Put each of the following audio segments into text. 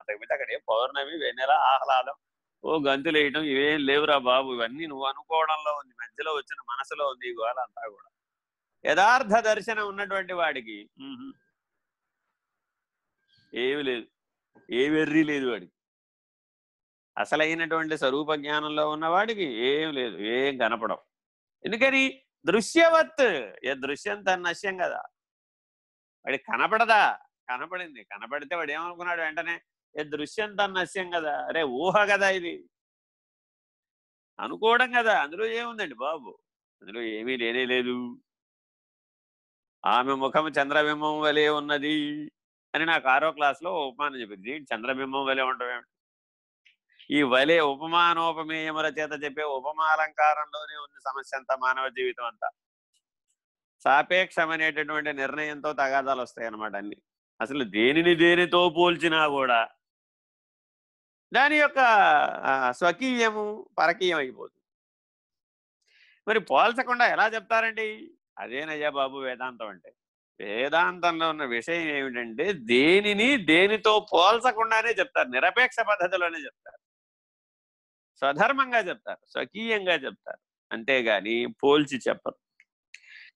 అంతకుమించి అక్కడ ఏం పౌర్ణమి వెన్నెల ఆహ్లాదం ఓ గంతులేయటం ఇవేం లేవురా బాబు ఇవన్నీ నువ్వు అనుకోవడంలో ఉంది మధ్యలో వచ్చిన మనసులో ఉంది ఈ గోళ అంతా కూడా. యథార్థ దర్శనం ఉన్నటువంటి వాడికి ఏమి లేదు. ఏ వెర్రి లేదు వాడికి. అసలైనటువంటి స్వరూప జ్ఞానంలో ఉన్నవాడికి ఏం లేదు ఏం కనపడవు. ఎందుకని? దృశ్యవత్ ఏ దృశ్యం తన నశ్యం కదా. వాడికి కనపడదా? కనపడింది. కనపడితే వాడు ఏమనుకున్నాడు వెంటనే? దృశ్యం తన నశ్యం కదా? అరే ఊహ కదా ఇది. అనుకోవడం కదా అందులో ఏముందండి బాబు? అందులో ఏమీ లేనే లేదు. ఆమె ముఖం చంద్రబింబం వలె ఉన్నది అని నాకు ఆరో క్లాస్లో ఉపమానం చెప్పింది. చంద్రబింబం వలె ఉండడం ఈ వలె ఉపమానోపమేయముల చేత చెప్పే ఉపమాలంకారంలోనే ఉంది సమస్య అంతా మానవ జీవితం అంతా. సాపేక్షమనేటటువంటి నిర్ణయంతో తగాదాలు వస్తాయి అన్నమాట అన్ని. అసలు దేనిని దేనితో పోల్చినా కూడా దాని యొక్క స్వకీయము పరకీయం అయిపోతుంది మరి పోల్చకుండా ఎలా చెప్తారండి? అదేనయ్యా బాబు వేదాంతం అంటే. వేదాంతంలో ఉన్న విషయం ఏమిటంటే దేనిని దేనితో పోల్చకుండానే చెప్తారు. నిరపేక్ష పద్ధతిలోనే చెప్తారు. స్వధర్మంగా చెప్తారు. స్వకీయంగా చెప్తారు. అంతేగాని పోల్చి చెప్పరు.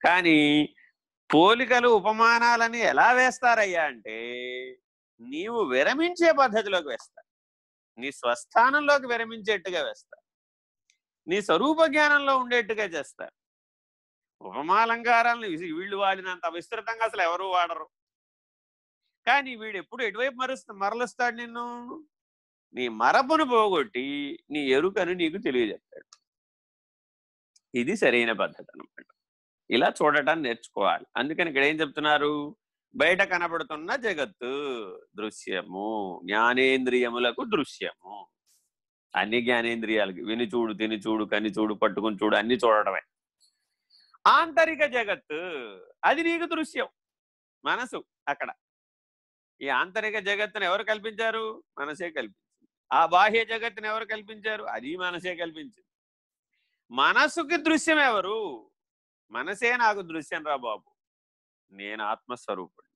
కానీ పోలికలు ఉపమానాలని ఎలా వేస్తారయ్యా అంటే నీవు విరమించే పద్ధతిలోకి వేస్తారు. నీ స్వస్థానంలోకి విరమించేట్టుగా వేస్తా. నీ స్వరూప జ్ఞానంలో ఉండేట్టుగా చేస్తా. ఉపమాలంకారాలను విసి- వీళ్ళు వాడినంత విస్తృతంగా అసలు ఎవరు వాడరు. కానీ వీడు ఎప్పుడు ఎటువైపు మరుస్తా మరలుస్తాడు నిన్ను? నీ మరపును పోగొట్టి నీ ఎరుకను నీకు తెలియజెప్తాడు. ఇది సరైన పద్ధతి అనమాట ఇలా చూడటాన్ని నేర్చుకోవాలి. అందుకని ఇక్కడ ఏం చెప్తున్నారు? బయట కనబడుతున్న జగత్తు దృశ్యము జ్ఞానేంద్రియములకు దృశ్యము. అన్ని జ్ఞానేంద్రియాలకి విని చూడు తిని చూడు కని చూడు పట్టుకుని చూడు అన్ని చూడటమే. ఆంతరిక జగత్తు అది నీకు దృశ్యం మనసు అక్కడ. ఈ ఆంతరిక జగత్తును ఎవరు కల్పించారు? మనసే కల్పించింది. ఆ బాహ్య జగత్తును ఎవరు కల్పించారు? అది మనసే కల్పించింది. మనసుకి దృశ్యం ఎవరు? మనసే నాకు దృశ్యం రా బాబు. నేను ఆత్మస్వరూపుడిని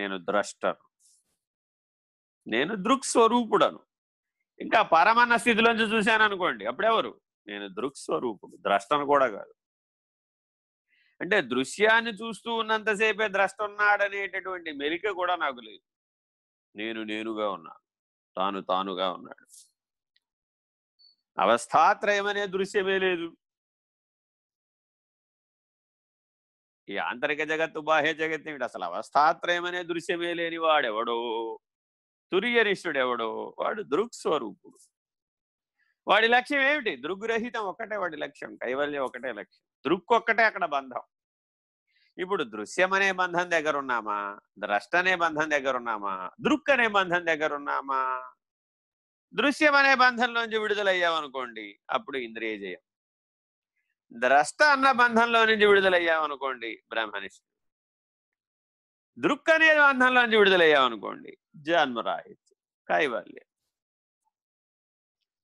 నేను ద్రష్టను. నేను దృక్స్వరూపుడను. ఇంకా పరమన్న స్థితిలోంచి చూశాను అనుకోండి అప్పుడెవరు? నేను దృక్స్వరూపుడు ద్రష్టను కూడా కాదు. అంటే దృశ్యాన్ని చూస్తూ ఉన్నంతసేపే ద్రష్ట ఉన్నాడనేటటువంటి మెలిక కూడా నాకు లేదు. నేను నేనుగా ఉన్నాను. తాను తానుగా ఉన్నాడు. అవస్థాత్రయం అనే దృశ్యమే లేదు. ఈ ఆంతరిక జగత్తు బాహ్య జగత్తు ఏమిటి అసలు అవస్థాత్రయమనే దృశ్యమే లేని వాడెవడో? తుర్యనిష్ఠుడెవడో? వాడు దృక్స్వరూపుడు. వాడి లక్ష్యం ఏమిటి? దృగ్రహితం ఒక్కటే వాడి లక్ష్యం కైవల్యం ఒకటే లక్ష్యం. దృక్ ఒక్కటే అక్కడ బంధం. ఇప్పుడు దృశ్యం అనే బంధం దగ్గర ఉన్నామా ద్రష్ట అనే బంధం దగ్గర ఉన్నామా దృక్ అనే బంధం దగ్గర ఉన్నామా దృశ్యం అనే బంధంలోంచి విడుదలయ్యామనుకోండి అప్పుడు ఇంద్రియజయం ద్రష్ట అన్న బంధంలో నుంచి విడుదలయ్యామనుకోండి బ్రహ్మనిష్ఠ దృక్ అనే బంధంలోంచి విడుదలయ్యామనుకోండి జన్మరాహిత్యం కైవల్యం.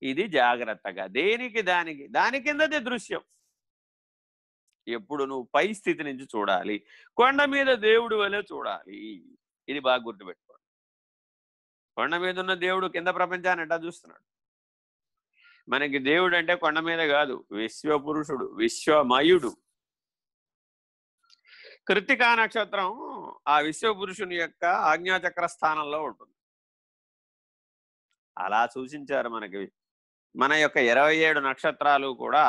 ఇది జాగ్రత్తగా దేనికి దానికి దాని కిందది దృశ్యం. ఎప్పుడు నువ్వు పై స్థితి నుంచి చూడాలి కొండ మీద దేవుడు వలె చూడాలి. ఇది బాగా గుర్తుపెట్టుకోండి. కొండ మీద ఉన్న దేవుడు కింద ప్రపంచాన్ని ఎట్టా చూస్తున్నాడు? మనకి దేవుడు అంటే కొండ మీద కాదు విశ్వపురుషుడు విశ్వమయుడు. కృతికా నక్షత్రం ఆ విశ్వపురుషుని యొక్క ఆజ్ఞాచక్ర స్థానంలో ఉంటుంది. అలా సూచించారు మనకి. మన యొక్క ఇరవై ఏడు నక్షత్రాలు కూడా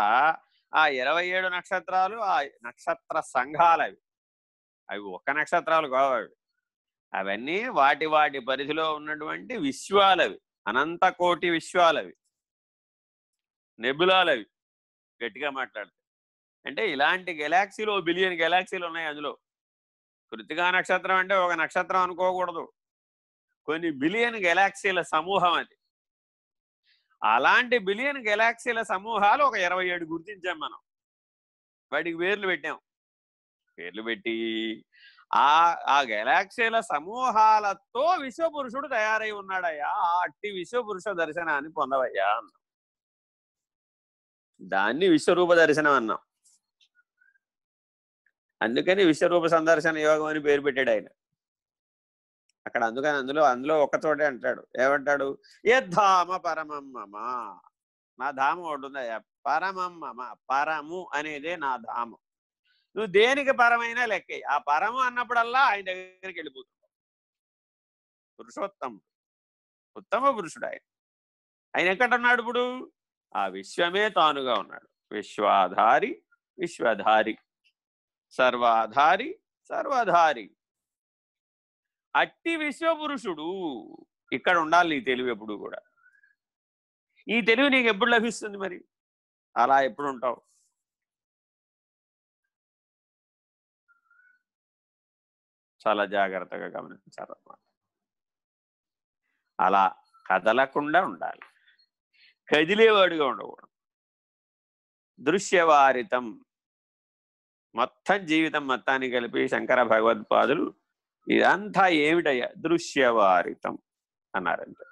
ఆ ఇరవై ఏడు నక్షత్రాలు ఆ నక్షత్ర సంఘాలు అవి అవి ఒక్క నక్షత్రాలు కావు అవి. అవన్నీ వాటి వాటి పరిధిలో ఉన్నటువంటి విశ్వాలవి. అనంత కోటి విశ్వాలవి నెబులాలవి గట్టిగా మాట్లాడితే. అంటే ఇలాంటి గెలాక్సీలు బిలియన్ గెలాక్సీలు ఉన్నాయి అందులో. కృతికా నక్షత్రం అంటే ఒక నక్షత్రం అనుకోకూడదు. కొన్ని బిలియన్ గెలాక్సీల సమూహం అది. అలాంటి బిలియన్ గెలాక్సీల సమూహాలు ఒక ఇరవై ఏడు గుర్తించాం మనం. వాటికి పేర్లు పెట్టాం. పేర్లు పెట్టి ఆ ఆ గెలాక్సీల సమూహాలతో విశ్వపురుషుడు తయారై ఉన్నాడయ్యా. ఆ అట్టి విశ్వపురుష దర్శనాన్ని పొందవయ్యా అన్నాం. దాన్ని విశ్వరూప దర్శనం అన్నాం. అందుకని విశ్వరూప సందర్శన యోగం అని పేరు పెట్టాడు ఆయన. అక్కడ అందుకని అందులో అందులో ఒక్కతోటే అంటాడు. ఏమంటాడు? యద్ధామ పరమం మమ నా ధామం ఒకటి ఉందయ్యా పరమం మమ పరము అనేదే నా ధామం. నువ్వు దేనికి పరమైనా లెక్క. ఆ పరము అన్నప్పుడల్లా ఆయన దగ్గరికి వెళ్ళిపోతున్నావు పురుషోత్తముడు ఉత్తమ పురుషుడు ఆయన. ఆయన ఎక్కడున్నాడు ఇప్పుడు? ఆ విశ్వమే తానుగా ఉన్నాడు. విశ్వాధారి విశ్వధారి. సర్వాధారి సర్వధారి. అట్టి విశ్వపురుషుడు ఇక్కడ ఉండాలి నీ తెలివి ఎప్పుడు కూడా. ఈ తెలివి నీకు ఎప్పుడు లభిస్తుంది మరి? అలా ఎప్పుడు ఉంటావు? చాలా జాగ్రత్తగా గమనించాలన్నమాట. అలా కదలకుండా ఉండాలి. కదిలేవాడుగా ఉండకూడదు. దృశ్యవారితం. మొత్తం జీవితం మొత్తాన్ని కలిపి శంకర భగవత్పాదులు ఇదంతా ఏమిటయ్యా? దృశ్యవారితం అన్నారంటే.